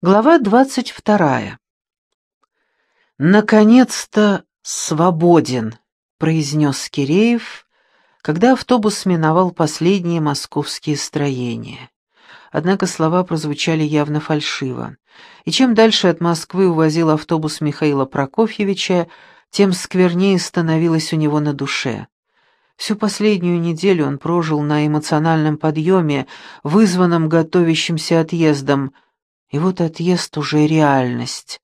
Глава двадцать вторая. «Наконец-то свободен», — произнес Киреев, когда автобус миновал последние московские строения. Однако слова прозвучали явно фальшиво, и чем дальше от Москвы увозил автобус Михаила Прокофьевича, тем сквернее становилось у него на душе. Всю последнюю неделю он прожил на эмоциональном подъеме, вызванном готовящимся отъездом — и вот отъезд уже реальность.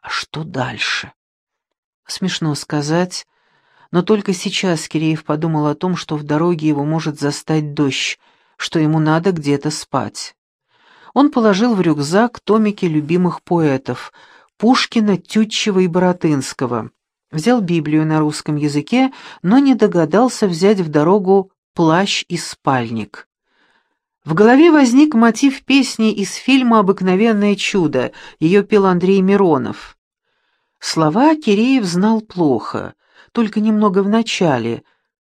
А что дальше? Смешно сказать, но только сейчас Киреев подумал о том, что в дороге его может застать дождь, что ему надо где-то спать. Он положил в рюкзак томики любимых поэтов Пушкина, Тютчева и Боротынского. Взял Библию на русском языке, но не догадался взять в дорогу плащ и спальник. В голове возник мотив песни из фильма «Обыкновенное чудо», ее пел Андрей Миронов. Слова Киреев знал плохо, только немного в начале,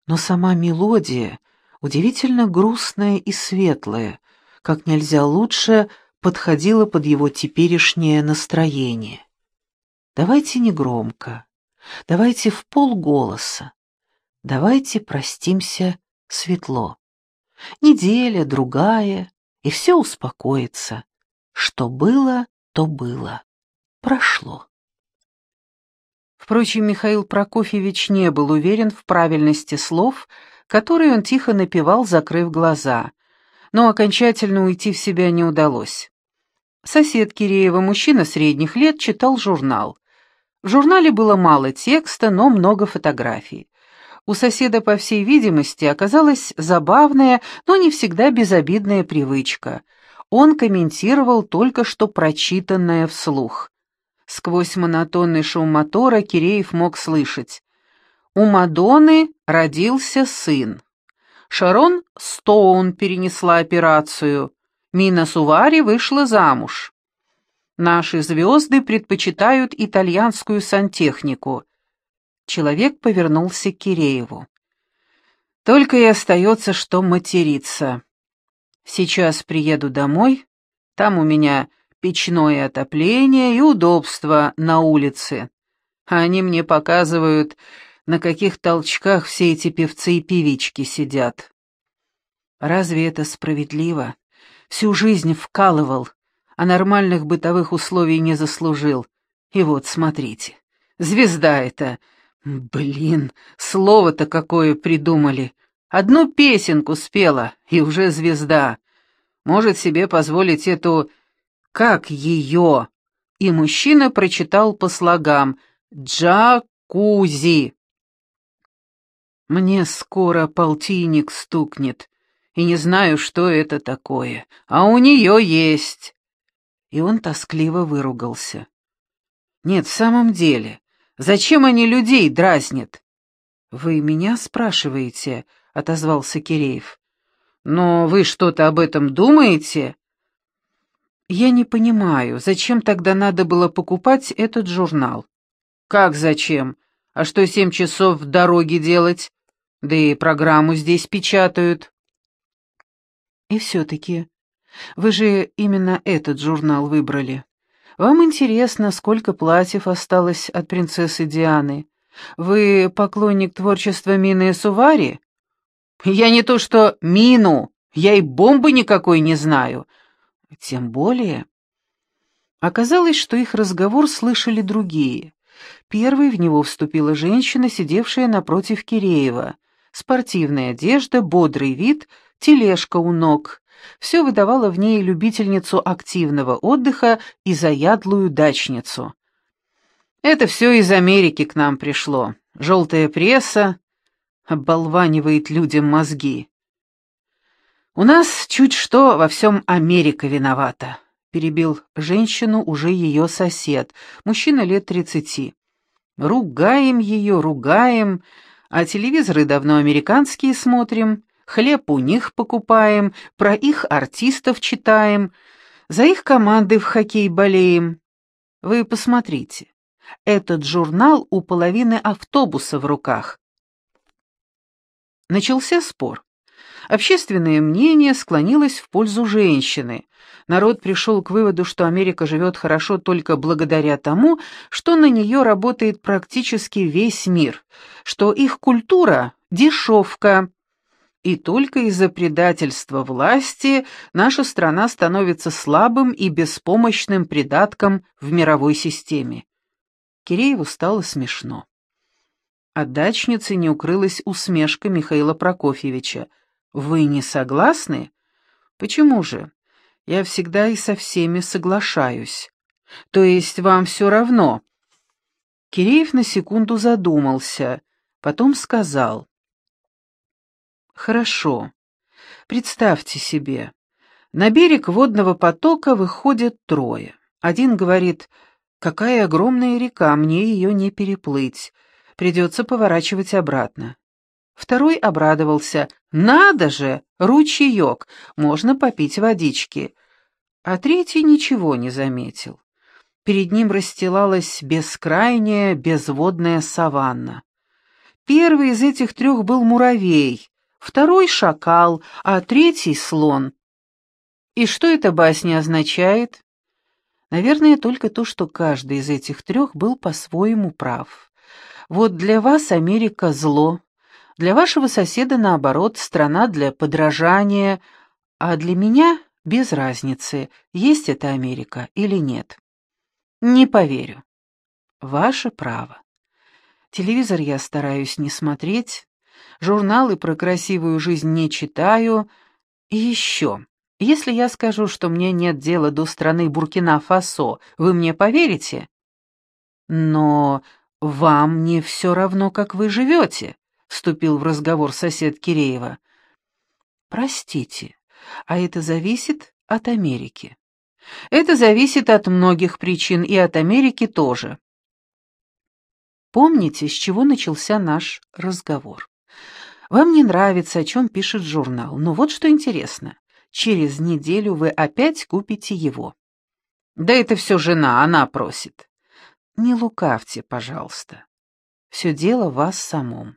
но сама мелодия удивительно грустная и светлая, как нельзя лучше подходила под его теперешнее настроение. Давайте не громко, давайте в полголоса, давайте простимся светло. Неделя, другая, и все успокоится. Что было, то было. Прошло. Впрочем, Михаил Прокофьевич не был уверен в правильности слов, которые он тихо напевал, закрыв глаза, но окончательно уйти в себя не удалось. Сосед Киреева, мужчина средних лет, читал журнал. В журнале было мало текста, но много фотографий. У соседа, по всей видимости, оказалась забавная, но не всегда безобидная привычка. Он комментировал только что прочитанное вслух. Сквозь монотонный шум мотора Киреев мог слышать. У Мадонны родился сын. Шарон Стоун перенесла операцию. Мина Сувари вышла замуж. Наши звезды предпочитают итальянскую сантехнику. Человек повернулся к Кирееву. «Только и остается, что материться. Сейчас приеду домой, там у меня печное отопление и удобство на улице. А они мне показывают, на каких толчках все эти певцы и певички сидят. Разве это справедливо? Всю жизнь вкалывал, а нормальных бытовых условий не заслужил. И вот, смотрите, звезда эта Блин, слово-то какое придумали. Одну песенку спела, и уже звезда. Может себе позволить эту... Как ее? И мужчина прочитал по слогам «Джакузи». Мне скоро полтинник стукнет, и не знаю, что это такое, а у нее есть. И он тоскливо выругался. Нет, в самом деле, Зачем они людей дразнят?» «Вы меня спрашиваете?» — отозвался Киреев. «Но вы что-то об этом думаете?» «Я не понимаю, зачем тогда надо было покупать этот журнал?» «Как зачем? А что семь часов в дороге делать? Да и программу здесь печатают». «И все-таки, вы же именно этот журнал выбрали». Вам интересно, сколько платьев осталось от принцессы Дианы? Вы поклонник творчества Мины Сувари? Я не то что Мину, я и бомбы никакой не знаю. Тем более... Оказалось, что их разговор слышали другие. Первой в него вступила женщина, сидевшая напротив Киреева. Спортивная одежда, бодрый вид, тележка у ног. Все выдавало в ней любительницу активного отдыха и заядлую дачницу. Это все из Америки к нам пришло. Желтая пресса оболванивает людям мозги. «У нас чуть что во всем Америка виновата», — перебил женщину уже ее сосед, мужчина лет тридцати. «Ругаем ее, ругаем, а телевизоры давно американские смотрим хлеб у них покупаем, про их артистов читаем, за их команды в хоккей болеем. Вы посмотрите, этот журнал у половины автобуса в руках. Начался спор. Общественное мнение склонилось в пользу женщины. Народ пришел к выводу, что Америка живет хорошо только благодаря тому, что на нее работает практически весь мир, что их культура – дешевка. И только из-за предательства власти наша страна становится слабым и беспомощным придатком в мировой системе. Кирееву стало смешно. От дачницы не укрылась усмешка Михаила Прокофьевича. «Вы не согласны?» «Почему же? Я всегда и со всеми соглашаюсь. То есть вам все равно?» Киреев на секунду задумался, потом сказал. «Хорошо. Представьте себе. На берег водного потока выходят трое. Один говорит, какая огромная река, мне ее не переплыть придется поворачивать обратно. Второй обрадовался. «Надо же! Ручеек! Можно попить водички!» А третий ничего не заметил. Перед ним расстилалась бескрайняя безводная саванна. Первый из этих трех был муравей, второй — шакал, а третий — слон. И что эта басня означает? Наверное, только то, что каждый из этих трех был по-своему прав. Вот для вас Америка зло, для вашего соседа, наоборот, страна для подражания, а для меня без разницы, есть это Америка или нет. Не поверю. Ваше право. Телевизор я стараюсь не смотреть, журналы про красивую жизнь не читаю. И еще, если я скажу, что мне нет дела до страны Буркина-Фасо, вы мне поверите? Но «Вам не все равно, как вы живете», — вступил в разговор сосед Киреева. «Простите, а это зависит от Америки. Это зависит от многих причин, и от Америки тоже. Помните, с чего начался наш разговор? Вам не нравится, о чем пишет журнал, но вот что интересно. Через неделю вы опять купите его. Да это все жена, она просит. Не лукавьте, пожалуйста. Все дело в вас самом.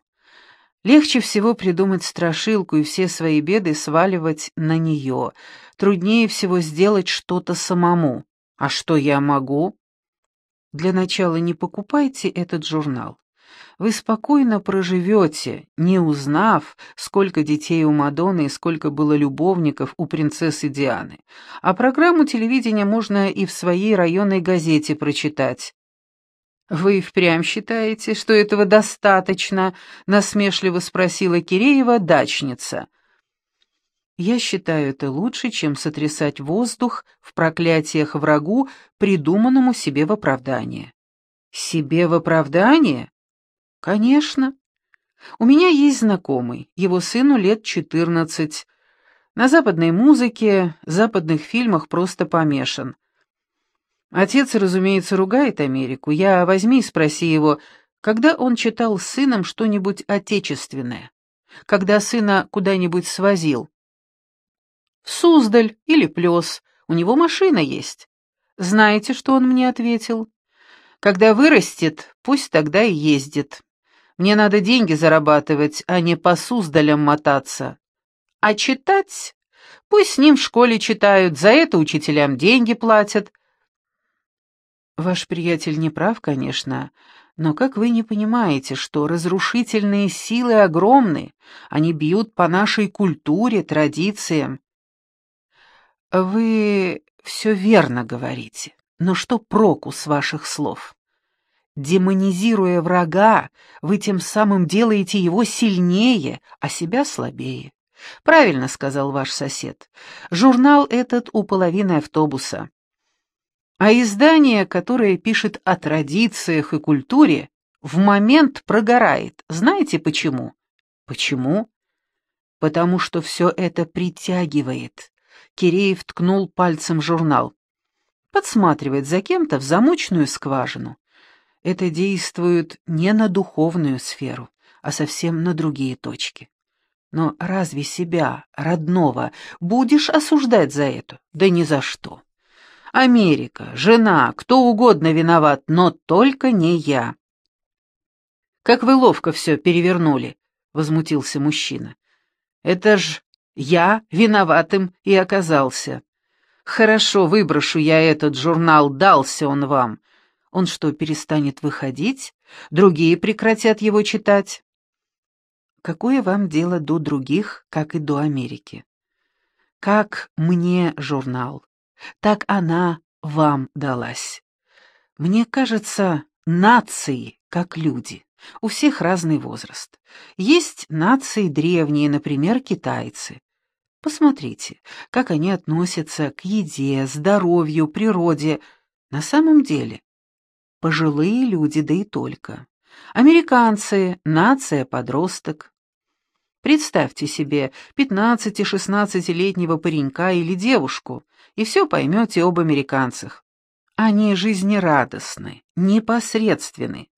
Легче всего придумать страшилку и все свои беды сваливать на нее. Труднее всего сделать что-то самому. А что я могу? Для начала не покупайте этот журнал. Вы спокойно проживете, не узнав, сколько детей у Мадонны и сколько было любовников у принцессы Дианы. А программу телевидения можно и в своей районной газете прочитать. «Вы впрямь считаете, что этого достаточно?» — насмешливо спросила Киреева дачница. «Я считаю это лучше, чем сотрясать воздух в проклятиях врагу, придуманному себе в оправдание». «Себе в оправдание?» «Конечно. У меня есть знакомый, его сыну лет четырнадцать. На западной музыке, западных фильмах просто помешан. Отец, разумеется, ругает Америку. Я возьми и спроси его, когда он читал с сыном что-нибудь отечественное? Когда сына куда-нибудь свозил? В Суздаль или Плес. У него машина есть. Знаете, что он мне ответил? Когда вырастет, пусть тогда и ездит. Мне надо деньги зарабатывать, а не по Суздалям мотаться. А читать? Пусть с ним в школе читают, за это учителям деньги платят. Ваш приятель не прав, конечно, но как вы не понимаете, что разрушительные силы огромны, они бьют по нашей культуре, традициям? Вы все верно говорите, но что проку с ваших слов? Демонизируя врага, вы тем самым делаете его сильнее, а себя слабее. Правильно сказал ваш сосед. Журнал этот у половины автобуса. А издание, которое пишет о традициях и культуре, в момент прогорает. Знаете почему? Почему? Потому что все это притягивает. Киреев ткнул пальцем журнал. Подсматривает за кем-то в замочную скважину. Это действует не на духовную сферу, а совсем на другие точки. Но разве себя, родного, будешь осуждать за это? Да ни за что. Америка, жена, кто угодно виноват, но только не я. «Как вы ловко все перевернули», — возмутился мужчина. «Это ж Я виноватым и оказался. Хорошо, выброшу я этот журнал, дался он вам. Он что, перестанет выходить? Другие прекратят его читать? Какое вам дело до других, как и до Америки? Как мне журнал, так она вам далась. Мне кажется, нации, как люди. У всех разный возраст. Есть нации древние, например, китайцы. Посмотрите, как они относятся к еде, здоровью, природе. На самом деле, пожилые люди, да и только. Американцы, нация подросток. Представьте себе 15-16-летнего паренька или девушку, и все поймете об американцах. Они жизнерадостны, непосредственны.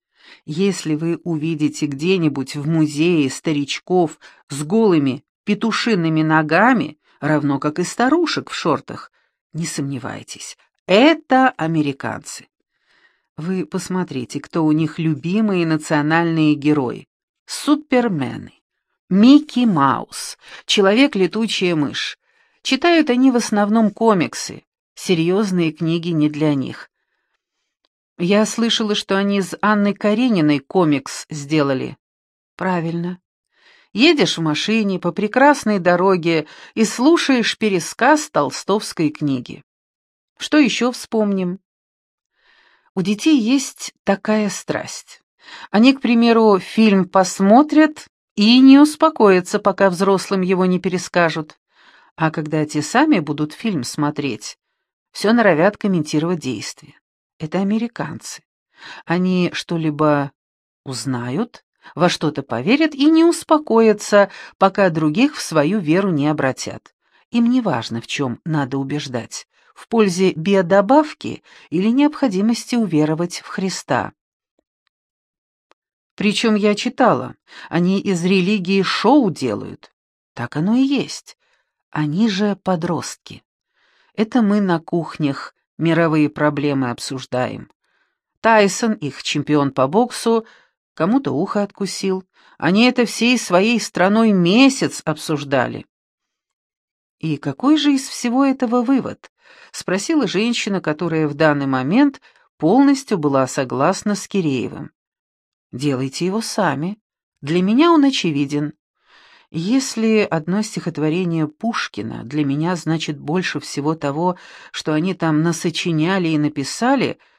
Если вы увидите где-нибудь в музее старичков с голыми петушиными ногами, равно как и старушек в шортах, не сомневайтесь, это американцы. Вы посмотрите, кто у них любимые национальные герои. Супермены. Микки Маус, Человек-летучая мышь. Читают они в основном комиксы. Серьезные книги не для них. Я слышала, что они с Анной Карениной комикс сделали. Правильно. Едешь в машине по прекрасной дороге и слушаешь пересказ толстовской книги. Что еще вспомним? У детей есть такая страсть. Они, к примеру, фильм посмотрят и не успокоятся, пока взрослым его не перескажут. А когда те сами будут фильм смотреть, все норовят комментировать действия. Это американцы. Они что-либо узнают, во что-то поверят и не успокоятся, пока других в свою веру не обратят. Им не важно, в чем надо убеждать, в пользе биодобавки или необходимости уверовать в Христа. Причем я читала, они из религии шоу делают. Так оно и есть. Они же подростки. Это мы на кухнях мировые проблемы обсуждаем. Тайсон, их чемпион по боксу, кому-то ухо откусил. Они это всей своей страной месяц обсуждали. «И какой же из всего этого вывод?» — спросила женщина, которая в данный момент полностью была согласна с Киреевым. «Делайте его сами. Для меня он очевиден. Если одно стихотворение Пушкина для меня значит больше всего того, что они там насочиняли и написали —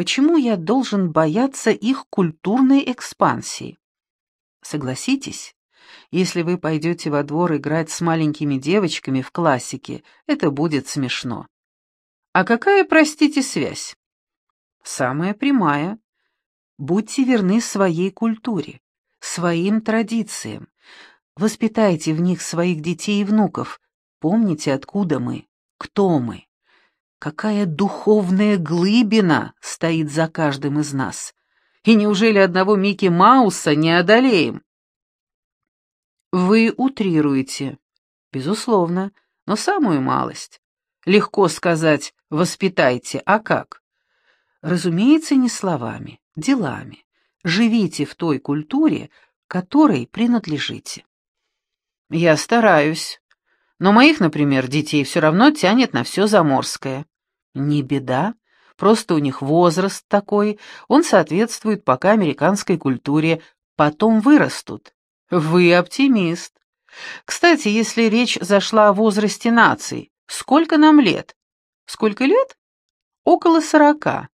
Почему я должен бояться их культурной экспансии? Согласитесь, если вы пойдете во двор играть с маленькими девочками в классике, это будет смешно. А какая, простите, связь? Самая прямая. Будьте верны своей культуре, своим традициям. Воспитайте в них своих детей и внуков. Помните, откуда мы, кто мы. Какая духовная глыбина стоит за каждым из нас? И неужели одного Микки Мауса не одолеем? Вы утрируете. Безусловно, но самую малость. Легко сказать «воспитайте», а как? Разумеется, не словами, делами. Живите в той культуре, которой принадлежите. Я стараюсь, но моих, например, детей все равно тянет на все заморское. Не беда, просто у них возраст такой, он соответствует пока американской культуре, потом вырастут. Вы оптимист. Кстати, если речь зашла о возрасте наций, сколько нам лет? Сколько лет? Около сорока.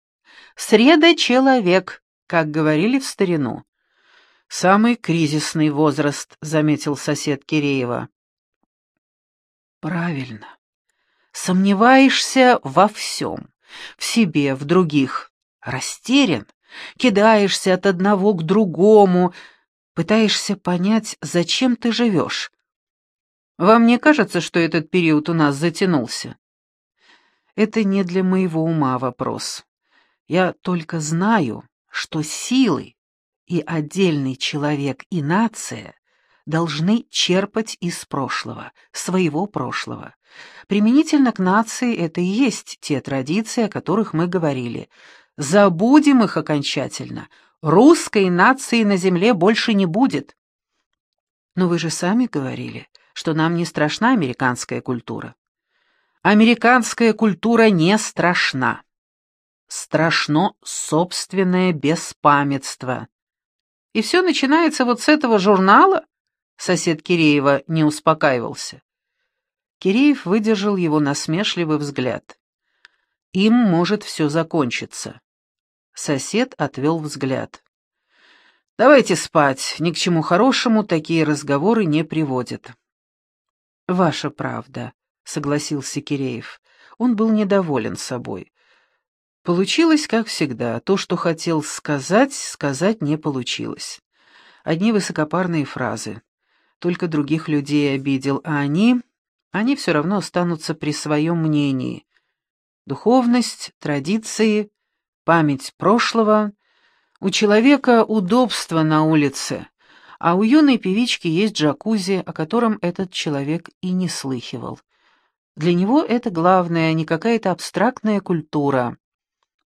Среда человек, как говорили в старину. Самый кризисный возраст, заметил сосед Киреева. Правильно. Сомневаешься во всем, в себе, в других. Растерян, кидаешься от одного к другому, пытаешься понять, зачем ты живешь. Вам не кажется, что этот период у нас затянулся? Это не для моего ума вопрос. Я только знаю, что силы и отдельный человек и нация должны черпать из прошлого, своего прошлого. Применительно к нации это и есть те традиции, о которых мы говорили. Забудем их окончательно. Русской нации на земле больше не будет. Но вы же сами говорили, что нам не страшна американская культура. Американская культура не страшна. Страшно собственное беспамятство. И все начинается вот с этого журнала? Сосед Киреева не успокаивался. Киреев выдержал его насмешливый взгляд. Им может все закончиться. Сосед отвел взгляд. «Давайте спать, ни к чему хорошему такие разговоры не приводят». «Ваша правда», — согласился Киреев. Он был недоволен собой. Получилось, как всегда, то, что хотел сказать, сказать не получилось. Одни высокопарные фразы. Только других людей обидел, а они... Они все равно останутся при своем мнении. Духовность, традиции, память прошлого. У человека удобство на улице, а у юной певички есть джакузи, о котором этот человек и не слыхивал. Для него это главное, не какая-то абстрактная культура.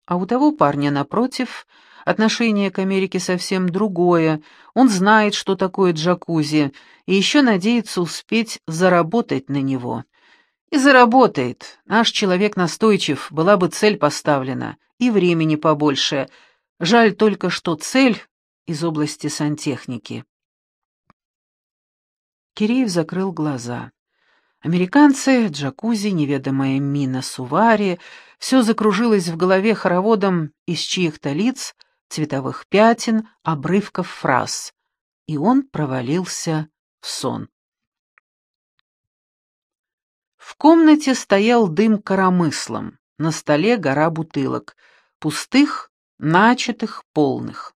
А у того парня, напротив, отношение к Америке совсем другое. Он знает, что такое джакузи, и еще надеется успеть заработать на него. И заработает. Наш человек настойчив, была бы цель поставлена, и времени побольше. Жаль только, что цель из области сантехники. Киреев закрыл глаза. Американцы, джакузи, неведомая мина Сувари — все закружилось в голове хороводом из чьих-то лиц, цветовых пятен, обрывков фраз, и он провалился в сон. В комнате стоял дым коромыслом, на столе гора бутылок, пустых, начатых, полных.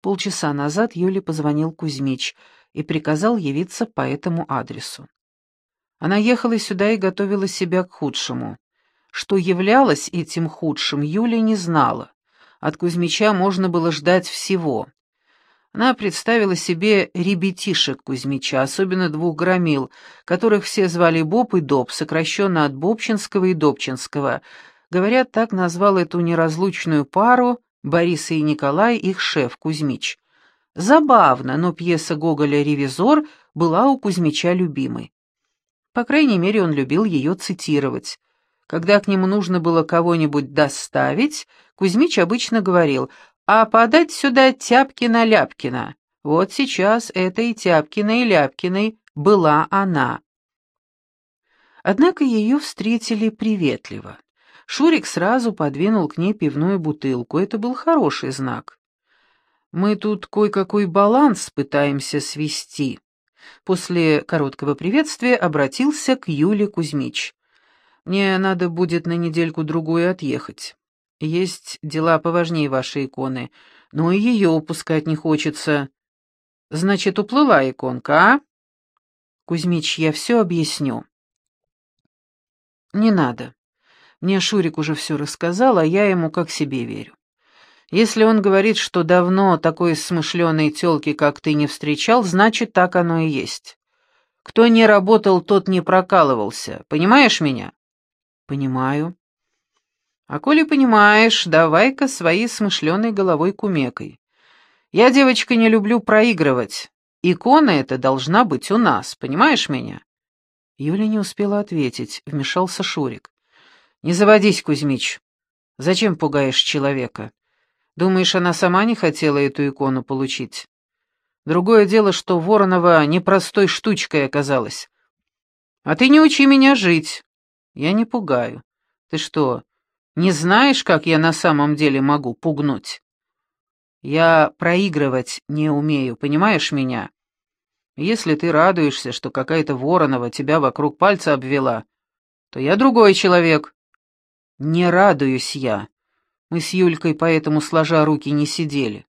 Полчаса назад Юле позвонил Кузьмич и приказал явиться по этому адресу. Она ехала сюда и готовила себя к худшему. Что являлось этим худшим, Юля не знала. От Кузьмича можно было ждать всего. Она представила себе ребятишек Кузьмича, особенно двух громил, которых все звали Боб и Доб, сокращенно от Бобчинского и Добчинского. Говорят, так назвал эту неразлучную пару Бориса и Николай, их шеф Кузьмич. Забавно, но пьеса Гоголя «Ревизор» была у Кузьмича любимой. По крайней мере, он любил ее цитировать. Когда к нему нужно было кого-нибудь доставить, Кузьмич обычно говорил «А подать сюда Тяпкина-Ляпкина». Вот сейчас этой Тяпкиной Ляпкиной была она. Однако ее встретили приветливо. Шурик сразу подвинул к ней пивную бутылку. Это был хороший знак. «Мы тут кое-какой баланс пытаемся свести». После короткого приветствия обратился к Юле Кузьмич. Мне надо будет на недельку-другую отъехать. Есть дела поважнее вашей иконы, но и ее упускать не хочется. Значит, уплыла иконка, а? Кузьмич, я все объясню. Не надо. Мне Шурик уже все рассказал, а я ему как себе верю. Если он говорит, что давно такой смышленой тёлки, как ты, не встречал, значит, так оно и есть. Кто не работал, тот не прокалывался. Понимаешь меня? «Понимаю». «А коли понимаешь, давай-ка своей смышленой головой кумекой. Я, девочка, не люблю проигрывать. Икона эта должна быть у нас, понимаешь меня?» Юля не успела ответить, вмешался Шурик. «Не заводись, Кузьмич. Зачем пугаешь человека? Думаешь, она сама не хотела эту икону получить? Другое дело, что Воронова непростой штучкой оказалась. А ты не учи меня жить. Я не пугаю. Ты что, не знаешь, как я на самом деле могу пугнуть? Я проигрывать не умею, понимаешь меня? Если ты радуешься, что какая-то Воронова тебя вокруг пальца обвела, то я другой человек. Не радуюсь я. Мы с Юлькой поэтому сложа руки не сидели.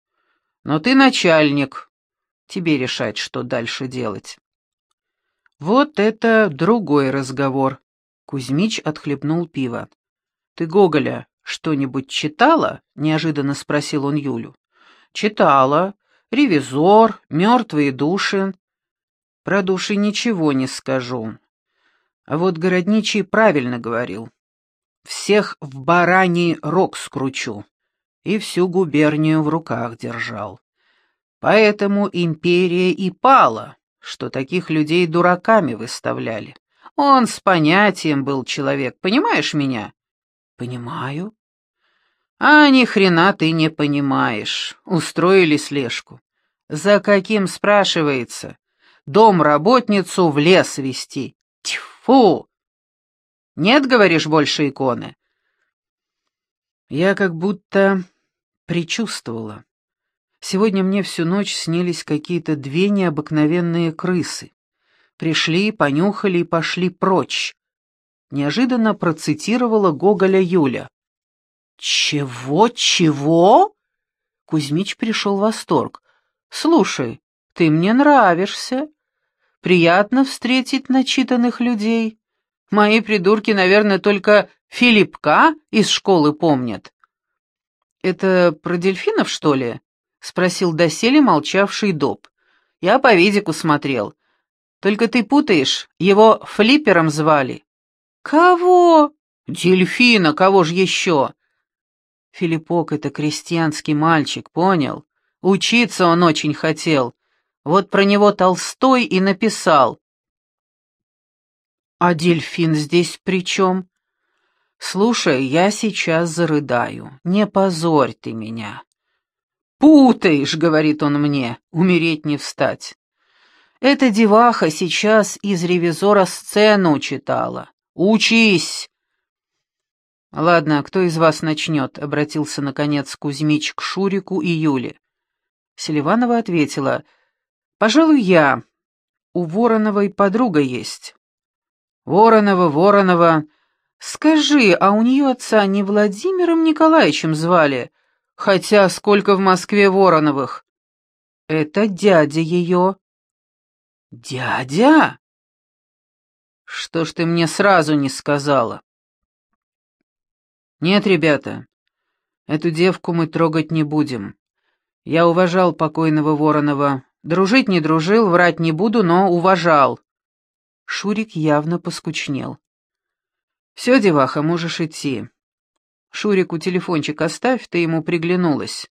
Но ты начальник. Тебе решать, что дальше делать. Вот это другой разговор. Кузьмич отхлебнул пиво. «Ты Гоголя что-нибудь читала?» — неожиданно спросил он Юлю. «Читала. Ревизор, мертвые души». «Про души ничего не скажу. А вот Городничий правильно говорил. Всех в бараний рог скручу» и всю губернию в руках держал. Поэтому империя и пала, что таких людей дураками выставляли. Он с понятием был человек, понимаешь меня? Понимаю. А ни хрена ты не понимаешь. Устроили слежку. За каким, спрашивается? Дом-работницу в лес вести. Тьфу! Нет, говоришь, больше иконы? Я как будто предчувствовала. Сегодня мне всю ночь снились какие-то две необыкновенные крысы. Пришли, понюхали и пошли прочь. Неожиданно процитировала Гоголя Юля. «Чего, чего?» Кузьмич пришел в восторг. «Слушай, ты мне нравишься. Приятно встретить начитанных людей. Мои придурки, наверное, только Филиппка из школы помнят». «Это про дельфинов, что ли?» — спросил доселе молчавший Доб. «Я по видику смотрел. Только ты путаешь, его флиппером звали». «Кого?» «Дельфина, кого же еще?» Филиппок — это крестьянский мальчик, понял? Учиться он очень хотел. Вот про него Толстой и написал. «А дельфин здесь при чем?» «Слушай, я сейчас зарыдаю. Не позорь ты меня». «Путаешь», — говорит он мне, — «умереть не встать». Эта деваха сейчас из ревизора сцену читала. Учись!» «Ладно, кто из вас начнет?» — обратился, наконец, Кузьмич к Шурику и Юле. Селиванова ответила, «Пожалуй, я. У Вороновой подруга есть». «Воронова, Воронова. Скажи, а у нее отца не Владимиром Николаевичем звали? Хотя сколько в Москве Вороновых?» «Это дядя ее». «Дядя?» «Что ж ты мне сразу не сказала?» «Нет, ребята, эту девку мы трогать не будем. Я уважал покойного Воронова. Дружить не дружил, врать не буду, но уважал». Шурик явно поскучнел. «Все, деваха, можешь идти. Шурику телефончик оставь, ты ему приглянулась.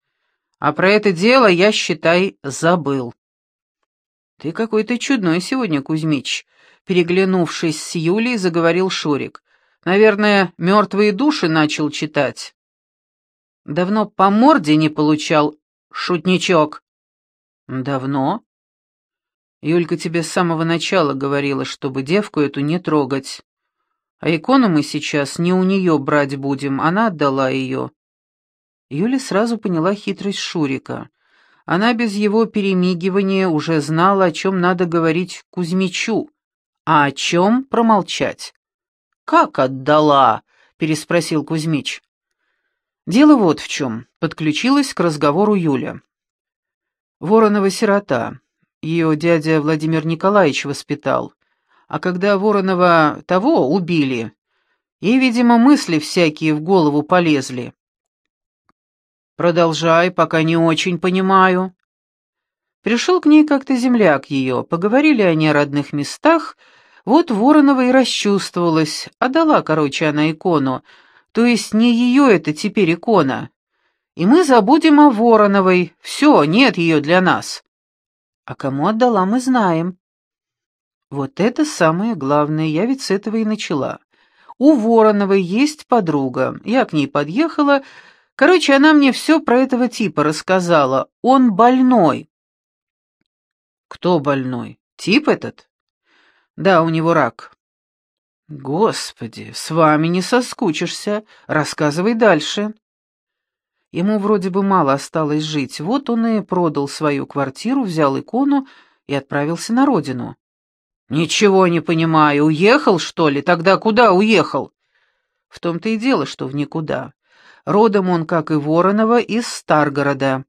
А про это дело я, считай, забыл». «Ты какой-то чудной сегодня, Кузьмич», — переглянувшись с Юлей, заговорил Шурик. «Наверное, мертвые души начал читать». «Давно по морде не получал, шутничок». «Давно?» Юлька тебе с самого начала говорила, чтобы девку эту не трогать. А икону мы сейчас не у нее брать будем, она отдала ее. Юля сразу поняла хитрость Шурика. Она без его перемигивания уже знала, о чем надо говорить Кузьмичу, а о чем промолчать. «Как отдала?» — переспросил Кузьмич. «Дело вот в чем», — подключилась к разговору Юля. Воронова сирота. Ее дядя Владимир Николаевич воспитал. А когда Воронова того убили, ей, видимо, мысли всякие в голову полезли. «Продолжай, пока не очень понимаю». Пришел к ней как-то земляк ее, поговорили они о родных местах, вот Воронова и расчувствовалась, отдала, короче, она икону, то есть не ее это теперь икона. И мы забудем о Вороновой, все, нет ее для нас. А кому отдала, мы знаем. Вот это самое главное, я ведь с этого и начала. У Вороновой есть подруга, я к ней подъехала, Короче, она мне все про этого типа рассказала. Он больной. Кто больной? Тип этот? Да, у него рак. Господи, с вами не соскучишься. Рассказывай дальше. Ему вроде бы мало осталось жить. Вот он и продал свою квартиру, взял икону и отправился на родину. «Ничего не понимаю. Уехал, что ли? Тогда куда уехал?» «В том-то и дело, что в никуда. Родом он, как и Воронова, из Старгорода.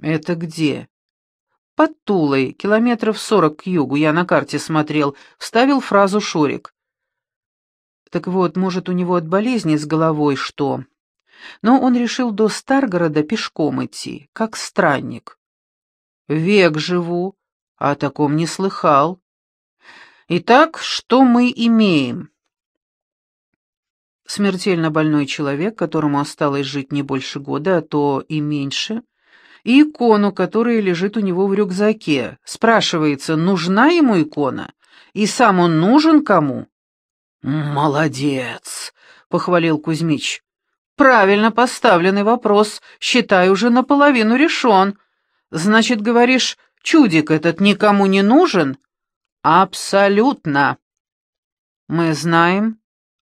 Это где? Под Тулой, километров сорок к югу, я на карте смотрел, вставил фразу Шурик. Так вот, может, у него от болезни с головой что? Но он решил до Старгорода пешком идти, как странник. Век живу, а о таком не слыхал. Итак, что мы имеем? Смертельно больной человек, которому осталось жить не больше года, а то и меньше, и икону, которая лежит у него в рюкзаке. Спрашивается, нужна ему икона? И сам он нужен кому? «Молодец!» — похвалил Кузьмич. «Правильно поставленный вопрос, считай, уже наполовину решен. Значит, говоришь, чудик этот никому не нужен?» «Абсолютно!» «Мы знаем,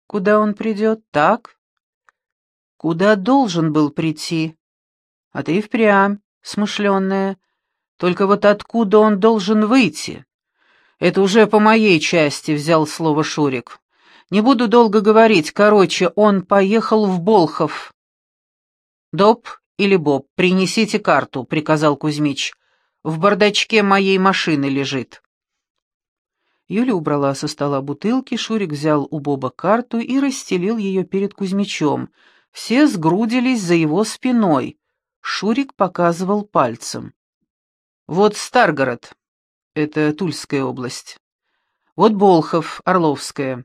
куда он придет, так?» «Куда должен был прийти?» «А ты впрямь, смышленная. Только вот откуда он должен выйти?» «Это уже по моей части», — взял слово Шурик. Не буду долго говорить, короче, он поехал в Болхов. «Доб или Боб, принесите карту», — приказал Кузьмич. «В бардачке моей машины лежит». Юля убрала со стола бутылки, Шурик взял у Боба карту и расстелил ее перед Кузьмичом. Все сгрудились за его спиной. Шурик показывал пальцем. «Вот Старгород. Это Тульская область. Вот Болхов, Орловская.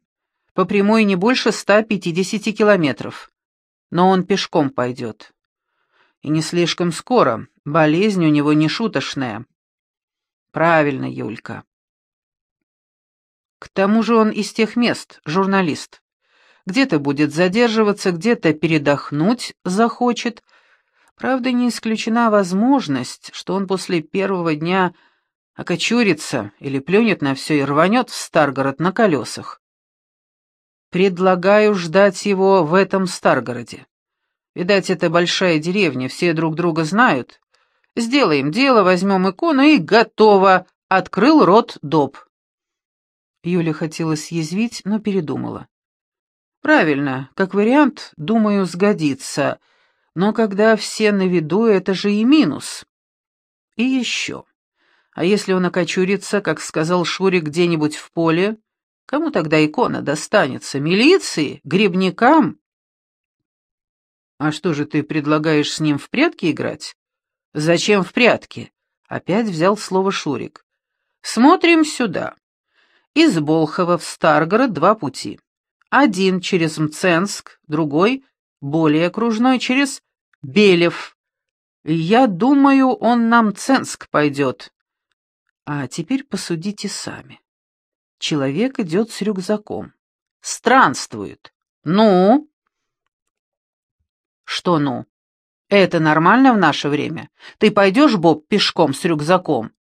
По прямой не больше 150 километров. Но он пешком пойдет. И не слишком скоро. Болезнь у него не шуточная. Правильно, Юлька. К тому же он из тех мест, журналист. Где-то будет задерживаться, где-то передохнуть захочет. Правда, не исключена возможность, что он после первого дня окочурится или плюнет на все и рванет в Старгород на колесах. Предлагаю ждать его в этом Старгороде. Видать, это большая деревня, все друг друга знают. Сделаем дело, возьмем икону и готово. Открыл рот Доб. Юля хотела съязвить, но передумала. Правильно, как вариант, думаю, сгодится. Но когда все на виду, это же и минус. И еще. А если он окочурится, как сказал Шурик, где-нибудь в поле, Кому тогда икона достанется? Милиции? Грибникам? А что же ты предлагаешь с ним в прятки играть? Зачем в прятки? Опять взял слово Шурик. Смотрим сюда. Из Болхова в Старгород два пути. Один через Мценск, другой, более окружной, через Белев. Я думаю, он на Мценск пойдет. А теперь посудите сами. Человек идет с рюкзаком. Странствует. Ну? Что ну? Это нормально в наше время? Ты пойдешь, Боб, пешком с рюкзаком?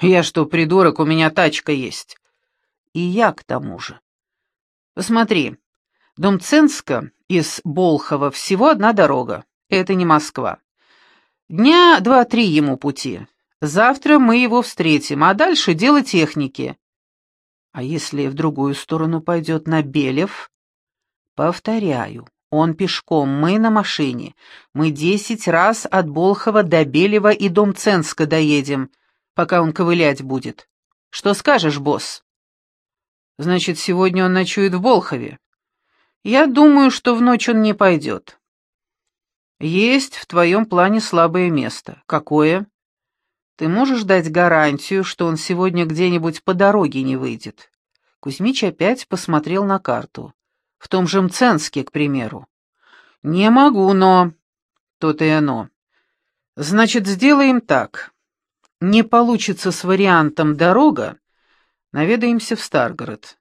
Я что, придурок, у меня тачка есть. И я к тому же. Посмотри, до Мценска из Болхова всего одна дорога. Это не Москва. Дня два-три ему пути. Завтра мы его встретим, а дальше дело техники. А если в другую сторону пойдет на Белев? Повторяю, он пешком, мы на машине. Мы десять раз от Болхова до Белева и Домценска доедем, пока он ковылять будет. Что скажешь, босс? Значит, сегодня он ночует в Болхове. Я думаю, что в ночь он не пойдет. Есть в твоем плане слабое место. Какое? Ты можешь дать гарантию, что он сегодня где-нибудь по дороге не выйдет?» Кузьмич опять посмотрел на карту. «В том же Мценске, к примеру». «Не могу, но...» «То-то и оно. Значит, сделаем так. Не получится с вариантом «дорога», наведаемся в Старгород.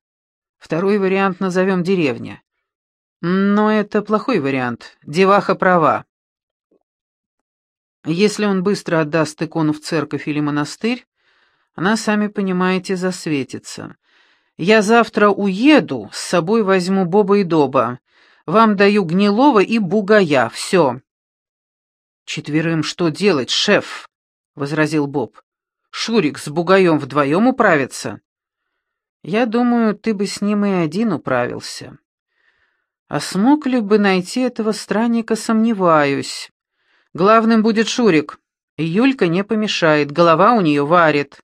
Второй вариант назовем «деревня». Но это плохой вариант. Деваха права. Если он быстро отдаст икону в церковь или монастырь, она, сами понимаете, засветится. Я завтра уеду, с собой возьму Боба и Доба. Вам даю Гнилова и Бугая, все. Четверым что делать, шеф? — возразил Боб. Шурик с Бугаем вдвоем управится. Я думаю, ты бы с ним и один управился. А смог ли бы найти этого странника, сомневаюсь. Главным будет Шурик. Юлька не помешает, голова у нее варит.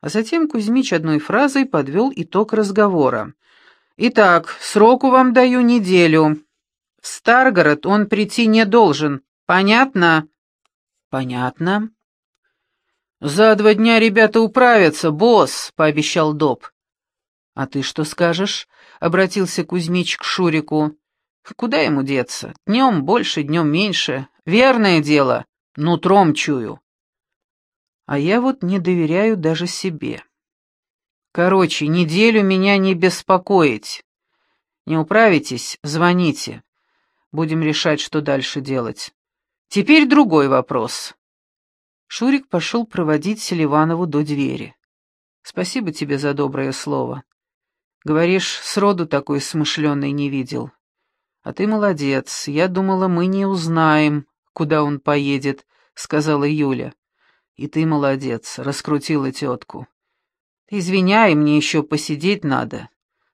А затем Кузьмич одной фразой подвел итог разговора. «Итак, сроку вам даю неделю. В Старгород он прийти не должен. Понятно?» «Понятно». «За два дня ребята управятся, босс», — пообещал Доб. «А ты что скажешь?» — обратился Кузьмич к Шурику. «Куда ему деться? Днем больше, днем меньше. Верное дело. Нутром чую. А я вот не доверяю даже себе. Короче, неделю меня не беспокоить. Не управитесь, звоните. Будем решать, что дальше делать. Теперь другой вопрос. Шурик пошел проводить Селиванову до двери. Спасибо тебе за доброе слово. Говоришь, сроду такой смышленый не видел. А ты молодец. Я думала, мы не узнаем, куда он поедет, сказала Юля. И ты молодец, раскрутила тетку. Извиняй, мне еще посидеть надо.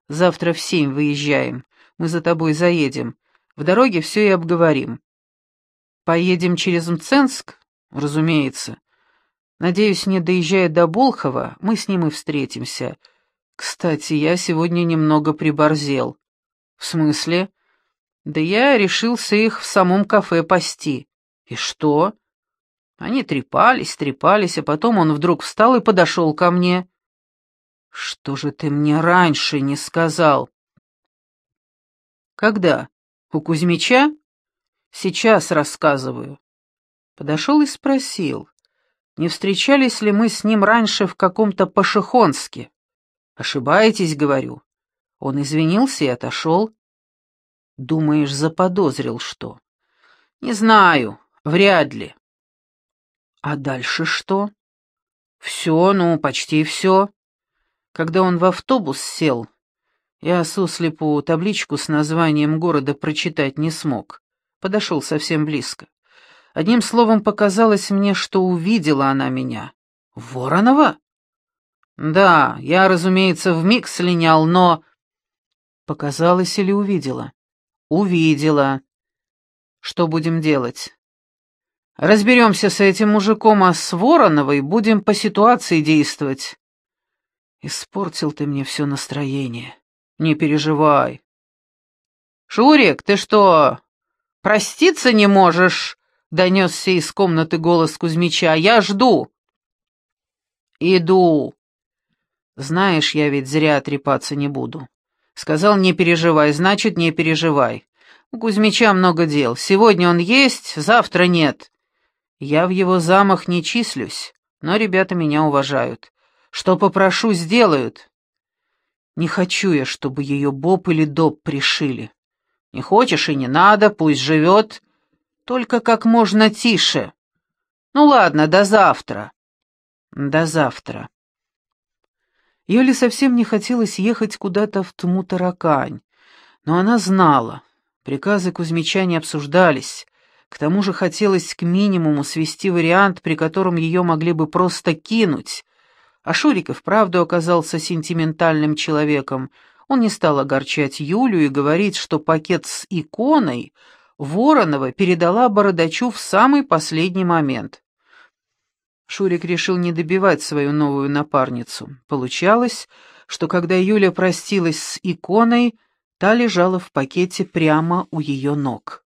Завтра в семь выезжаем. Мы за тобой заедем. В дороге все и обговорим. Поедем через Мценск? Разумеется. Надеюсь, не доезжая до Болхова, мы с ним и встретимся. Кстати, я сегодня немного приборзел. В смысле? Да я решился их в самом кафе пасти. И что? Они трепались, трепались, а потом он вдруг встал и подошел ко мне. Что же ты мне раньше не сказал? Когда? У Кузьмича? Сейчас рассказываю. Подошел и спросил, не встречались ли мы с ним раньше в каком-то Пашихонске. Ошибаетесь, говорю. Он извинился и отошел. Думаешь, заподозрил что? Не знаю, вряд ли. А дальше что? Все, ну, почти все. Когда он в автобус сел, я суслепу табличку с названием города прочитать не смог. Подошел совсем близко. Одним словом, показалось мне, что увидела она меня. Воронова? Да, я, разумеется, вмиг слинял, но... Показалось или увидела? Увидела. Что будем делать? Разберемся с этим мужиком, а с Вороновой будем по ситуации действовать. Испортил ты мне все настроение. Не переживай. Шурик, ты что, проститься не можешь? Донесся из комнаты голос Кузьмича. Я жду. Иду. Знаешь, я ведь зря трепаться не буду. Сказал, не переживай, значит, не переживай. У Кузьмича много дел. Сегодня он есть, завтра нет. Я в его замах не числюсь, но ребята меня уважают. Что попрошу, сделают. Не хочу я, чтобы ее Боб или Доб пришили. Не хочешь и не надо, пусть живет, только как можно тише. Ну ладно, до завтра. До завтра. Юле совсем не хотелось ехать куда-то в Тмутаракань, но она знала, приказы Кузьмича не обсуждались, к тому же хотелось к минимуму свести вариант, при котором ее могли бы просто кинуть. А Шуриков, правда, оказался сентиментальным человеком. Он не стал огорчать Юлю и говорить, что пакет с иконой Воронова передала Бородачу в самый последний момент. Шурик решил не добивать свою новую напарницу. Получалось, что когда Юля простилась с иконой, та лежала в пакете прямо у ее ног.